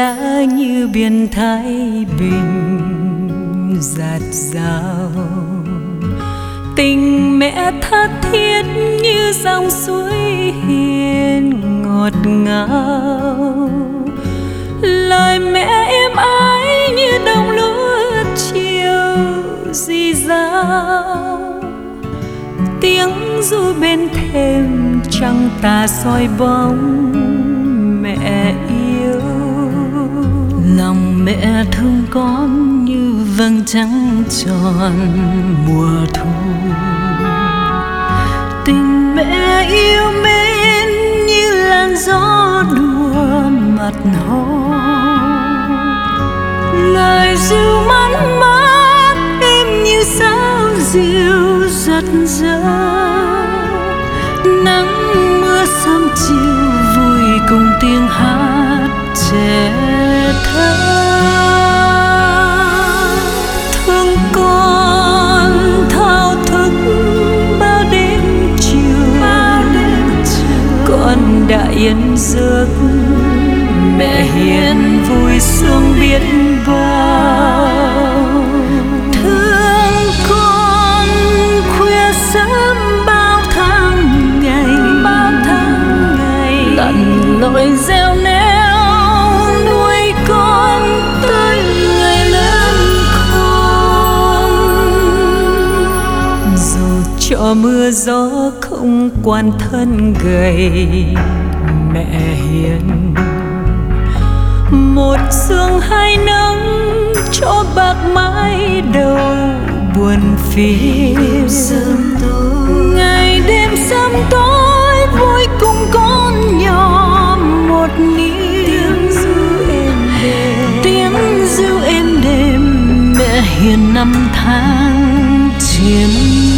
che như biển thái bình giạt rào. Tình mẹ tha thiết như dòng suối hiền ngọt ngào. Lời mẹ êm ái như đồng lúa chiều dì dào. Tiếng ru bên thềm trăng tà soi bóng mẹ lòng mẹ thương con như vầng trăng tròn mùa thu. Tình mẹ yêu mến như làn gió đùa mặt hồ. Lời ru man mát em như sao dịu giật giật. Nắng mưa sớm chiều vui cùng tiếng hát trẻ thơ thương con thao thức bao đêm chiều. Con đã yên giấc, mẹ hiền vui sương biết mưa gió không quan thân gầy mẹ hiền. Một sương hai nắng cho bạc mái đầu buồn phiền. Ngày đêm sớm tối vui cùng con nhỏ một niềm tiếng ru êm đềm. Mẹ hiền năm tháng triền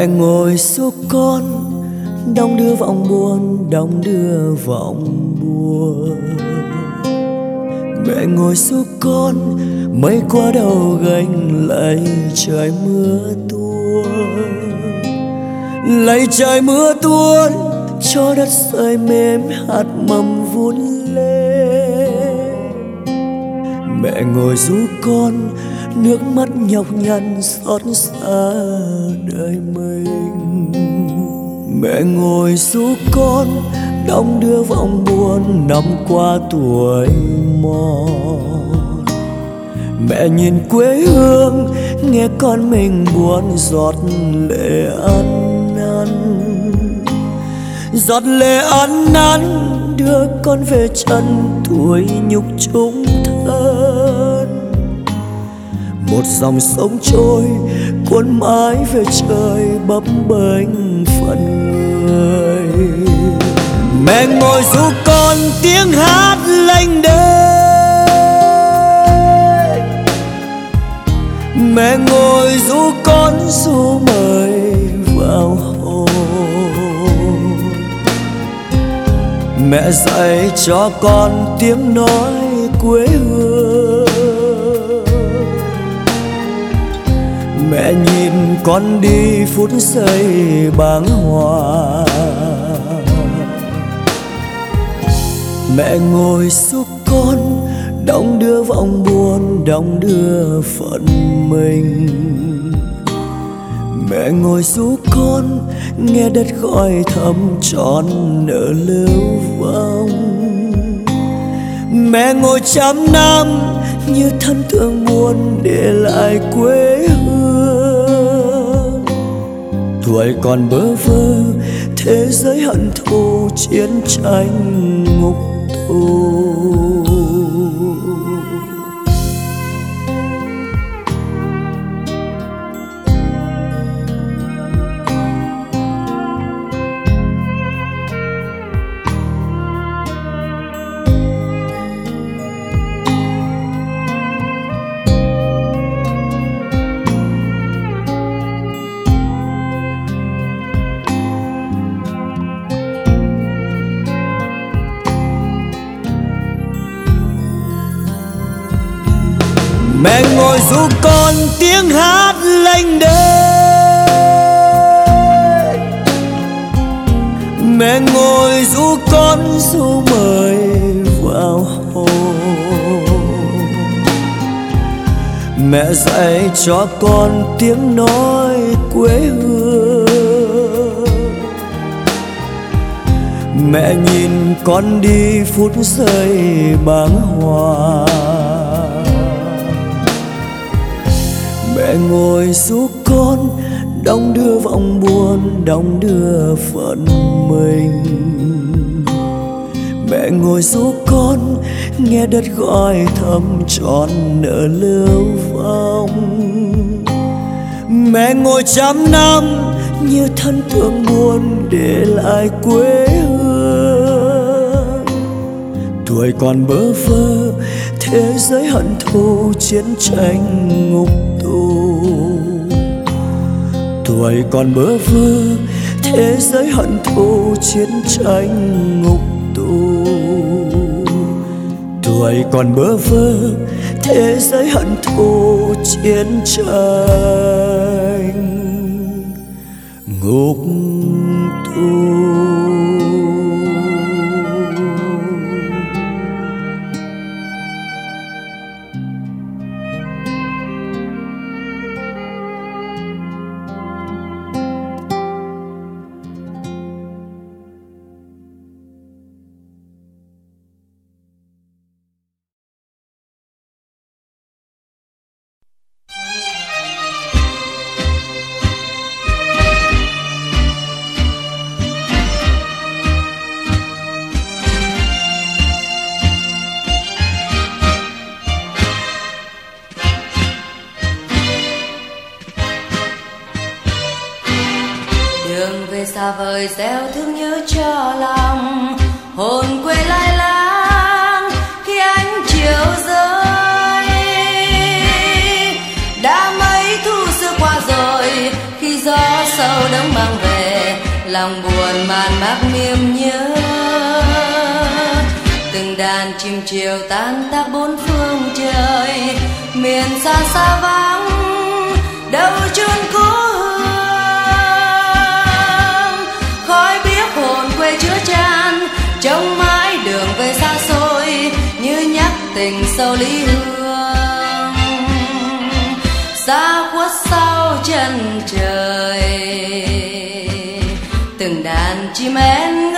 mẹ ngồi xúc con, đong đưa vọng buồn, đong đưa vọng buồn. Mẹ ngồi giúp con mây qua đầu gánh lấy trời mưa tuôn. Lấy trời mưa tuôn, cho đất rơi mềm, hạt mầm vun lên. Mẹ ngồi giúp con nước mắt nhọc nhằn xót xa đời mình. Mẹ ngồi giúp con, đong đưa vòng buồn năm qua tuổi mòn. Mẹ nhìn quê hương, nghe con mình buồn giọt lệ ăn năn. Giọt lệ ăn năn đưa con về chân tuổi nhục chúng một dòng sông trôi, cuốn mãi về trời bấp bênh phận người. Mẹ ngồi du con tiếng hát lênh đênh. Mẹ ngồi du con du mời vào hồ mẹ dạy cho con tiếng nói quê hương. Mẹ nhìn con đi phút giây bàng hoàng. Mẹ ngồi giúp con, đong đưa vòng buồn, đong đưa phận mình. Mẹ ngồi giúp con, nghe đất gọi thầm tròn nở lưu vong. Mẹ ngồi trăm năm như thân thương buồn để lại quê tuổi còn bơ vơ thế giới hận thù chiến tranh ngục tù mẹ dạy cho con tiếng nói quê hương. Mẹ nhìn con đi phút giây bàng hoàng mẹ ngồi giúp con đong đưa vòng buồn, đong đưa phận mình. Mẹ ngồi giúp con nghe đất gọi thầm tròn nở lưu vong mẹ ngồi trăm năm như thân thương buồn để lại quê hương. Tuổi còn bơ vơ, thế giới hận thù chiến tranh ngục tù. Tuổi còn bơ vơ, thế giới hận thù chiến tranh ngục tù. Tuổi còn bơ vơ, thế giới hận thù chiến tranh ngục tù xa vời gieo thương nhớ cho lòng. Hồn quê lai lang khi ánh chiều rơi. Đã mấy thu xưa qua rồi, khi gió sâu đông mang về, lòng buồn màn mác niềm nhớ. Từng đàn chim chiều tan tác bốn phương trời, miền xa xa vắng, đâu tình sâu lý hương. Xa khuất sau chân trời từng đàn chim én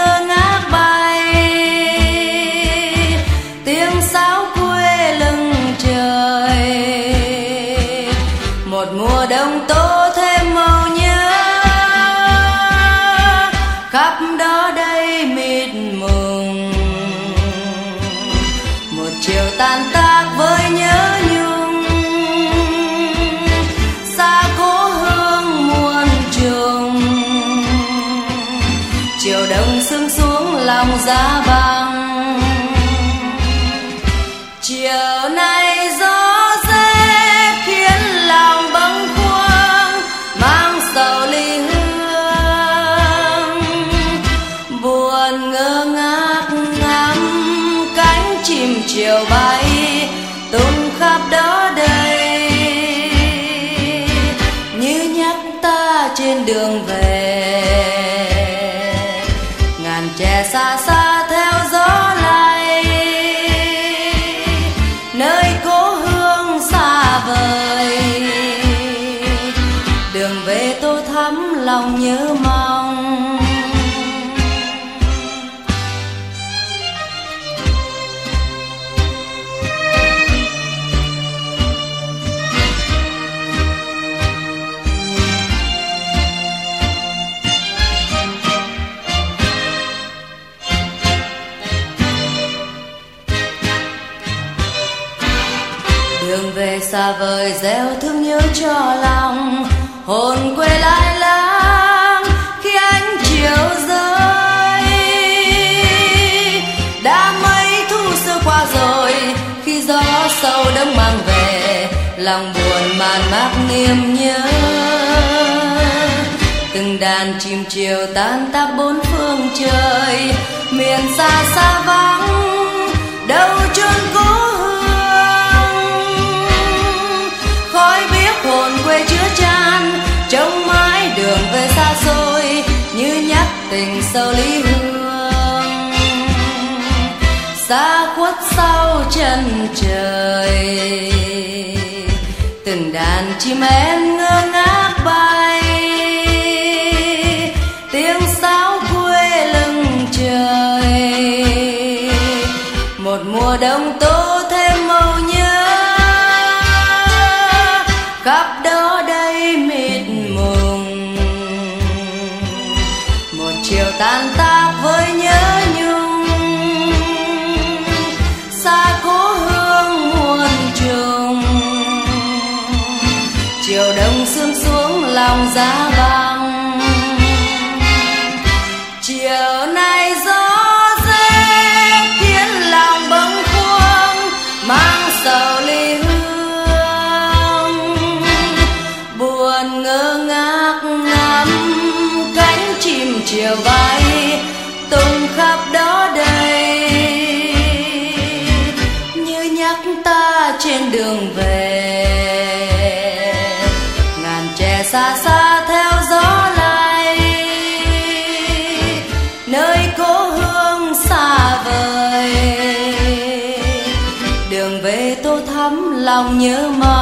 đường về xa vời gieo thương nhớ cho lòng. Hồn quê lai lang khi ánh chiều rơi. Đã mấy thu xưa qua rồi, khi gió sâu đông mang về, lòng buồn màn mác niềm nhớ. Từng đàn chim chiều tan tác bốn phương trời, miền xa xa vắng, đâu chôn cố hương trong mãi đường về xa xôi như nhắc tình sâu lý hương. Xa khuất sau chân trời, từng đàn chim én ngơ ngác bay. Tiếng sáo quê lưng trời, một mùa đông tôi đường về. Ngàn trẻ xa xa theo gió lay, nơi cố hương xa vời. Đường về tô thắm lòng nhớ mong.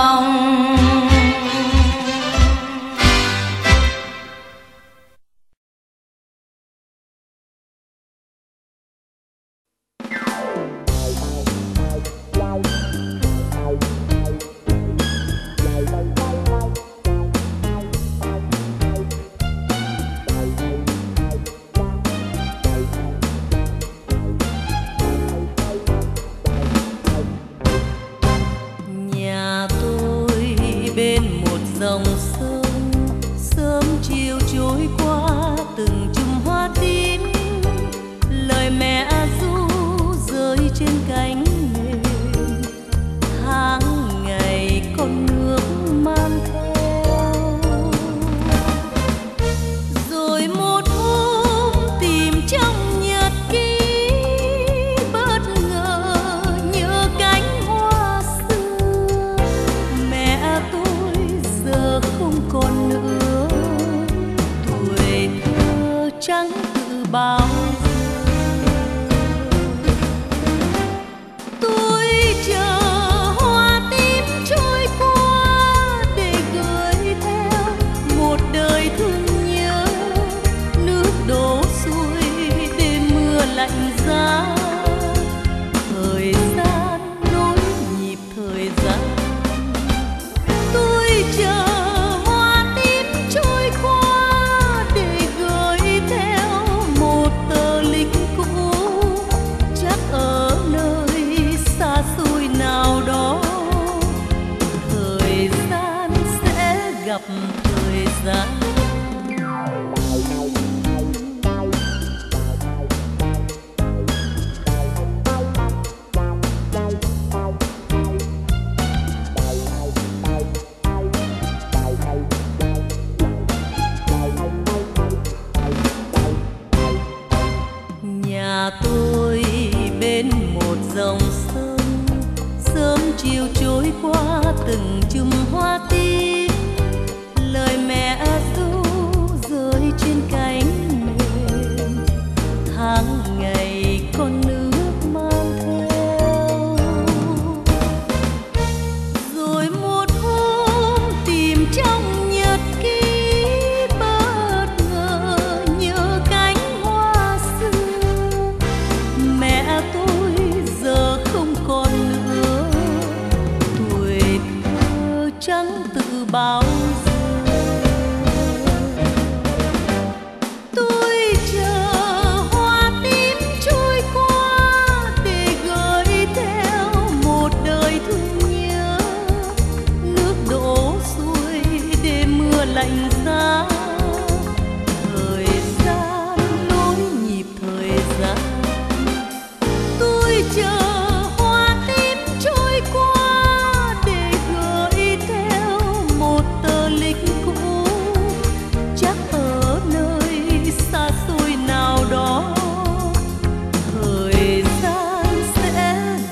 ngày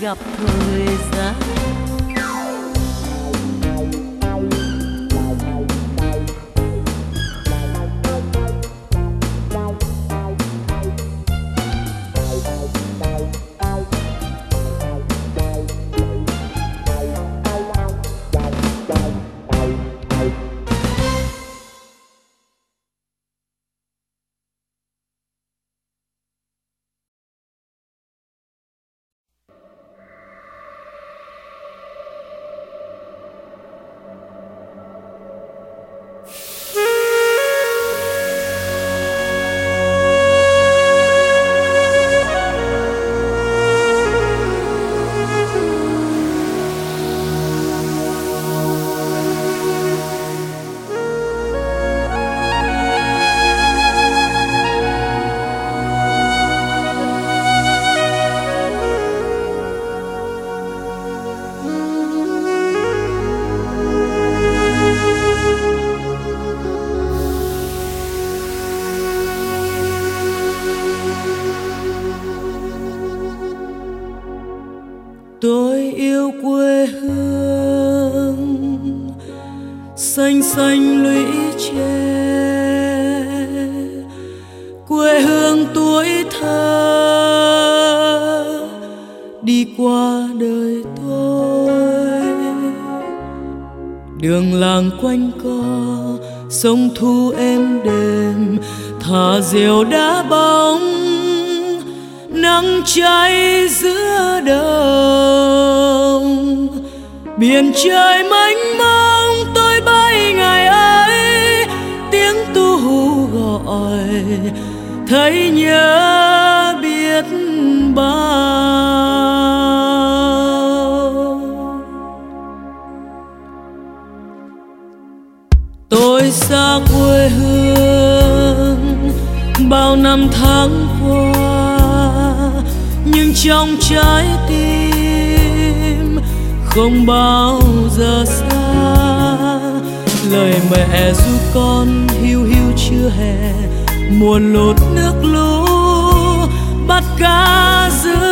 up. sông thu êm đềm, thả diều đá bóng. Nắng cháy giữa đồng, biển trời mênh mông. Tôi bay ngày ấy, tiếng tu hú gọi. Thấy nhớ biết bao. năm tháng qua, nhưng trong trái tim không bao giờ xa. Lời mẹ ru con hiu hiu chưa hè mùa lột nước lũ bắt cá giữa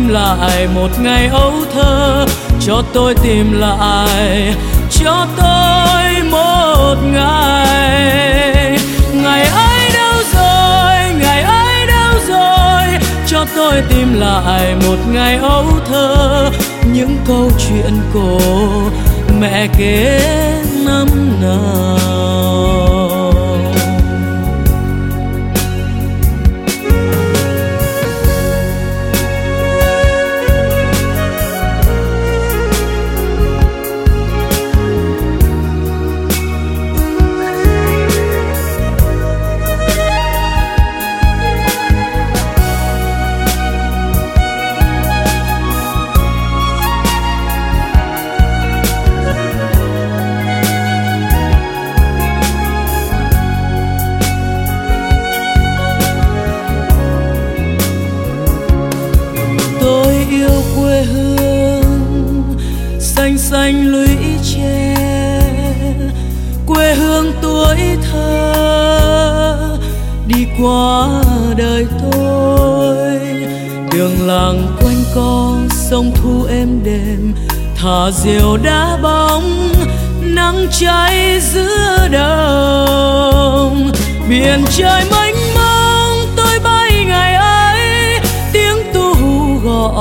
tìm lại một ngày ấu thơ, cho tôi tìm lại, cho tôi một ngày. Ngày ấy đâu rồi, ngày ấy đâu rồi, cho tôi tìm lại một ngày ấu thơ. Những câu chuyện cổ mẹ kể năm nào.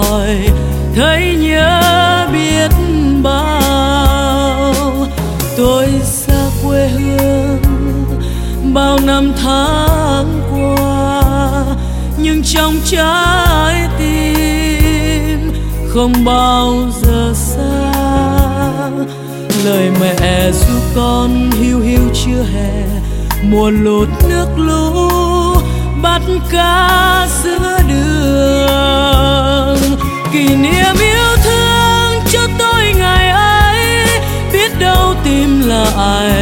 Gọi thấy nhớ biết bao. Tôi xa quê hương bao năm tháng qua, nhưng trong trái tim không bao giờ xa. Lời mẹ ru con hiu hiu chưa hè, mùa lụt nước lũ bắt cá giữa đường kỷ niệm yêu thương cho tôi ngày ấy. Biết đâu tìm lại,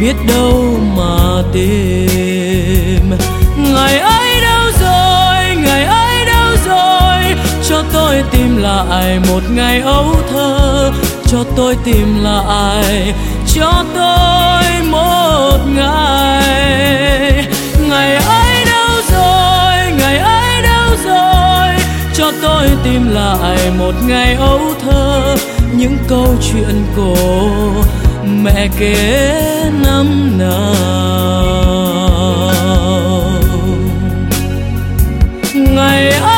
biết đâu mà tìm. Ngày ấy đâu rồi, ngày ấy đâu rồi? Cho tôi tìm lại một ngày ấu thơ, cho tôi tìm lại, cho tôi lại một ngày ấu thơ, những câu chuyện cổ, mẹ kể năm nào. Ngày ấy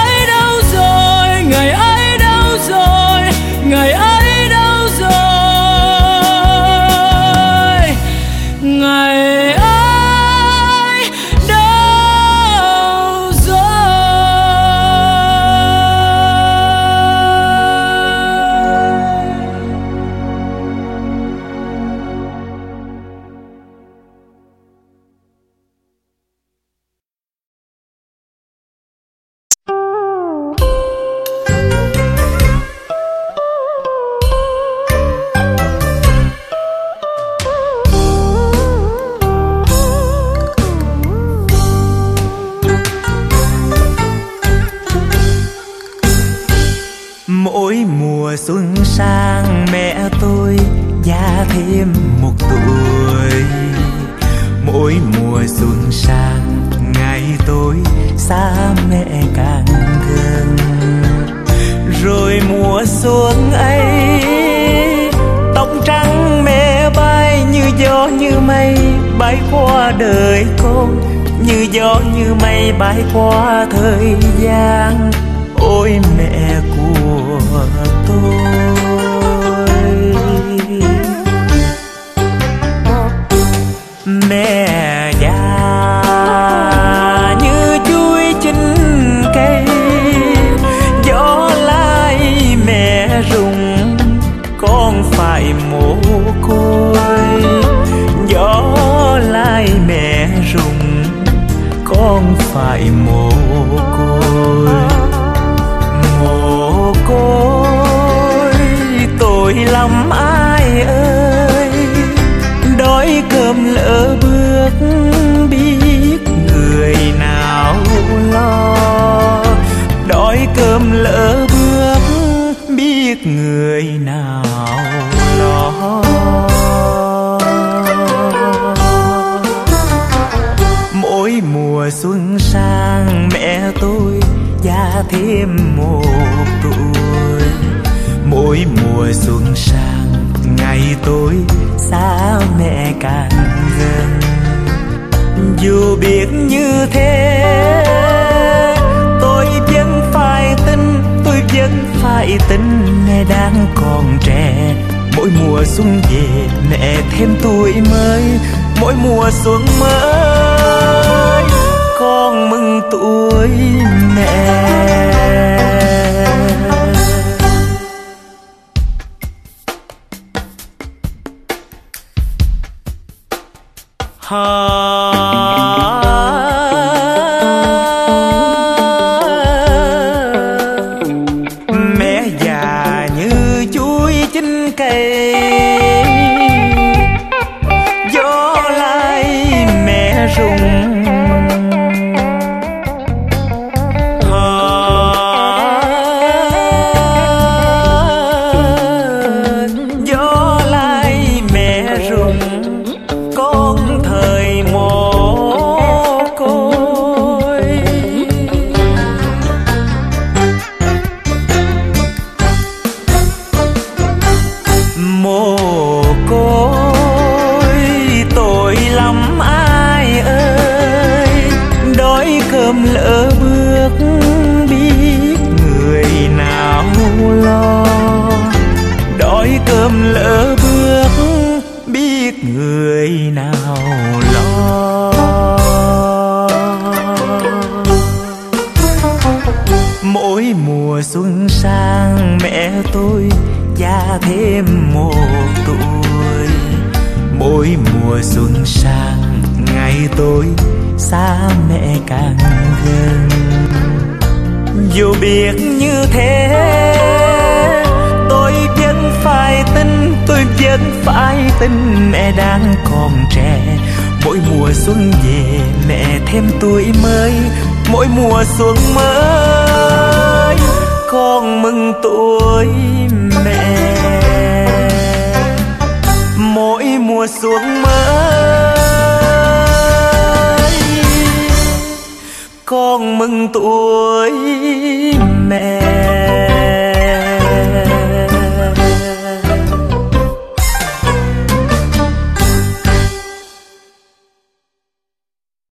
mồ côi mồ côi, tội lắm ai ơi. Đói cơm lỡ bước biết người nào lo. Đói cơm lỡ bước biết người nào mùa xuân sang mẹ tôi già thêm một tuổi. Mỗi mùa xuân sang, ngày tôi xa mẹ càng gần. Dù biết như thế, tôi vẫn phải tin, tôi vẫn phải tin mẹ đang còn trẻ. Mỗi mùa xuân về, mẹ thêm tuổi mới. Mỗi mùa xuân mới mừng tuổi mẹ. Ha, mẹ già như chuối chín cây. Gió lai mẹ rụng tôi cha thêm một tuổi. Mỗi mùa xuân sang, ngày tôi xa mẹ càng gần. Dù biết như thế, tôi vẫn phải tin, tôi vẫn phải tin mẹ đang còn trẻ. Mỗi mùa xuân về, mẹ thêm tuổi mới. Mỗi mùa xuân mới con mừng tuổi mẹ. Mỗi mùa xuân mới con mừng tuổi mẹ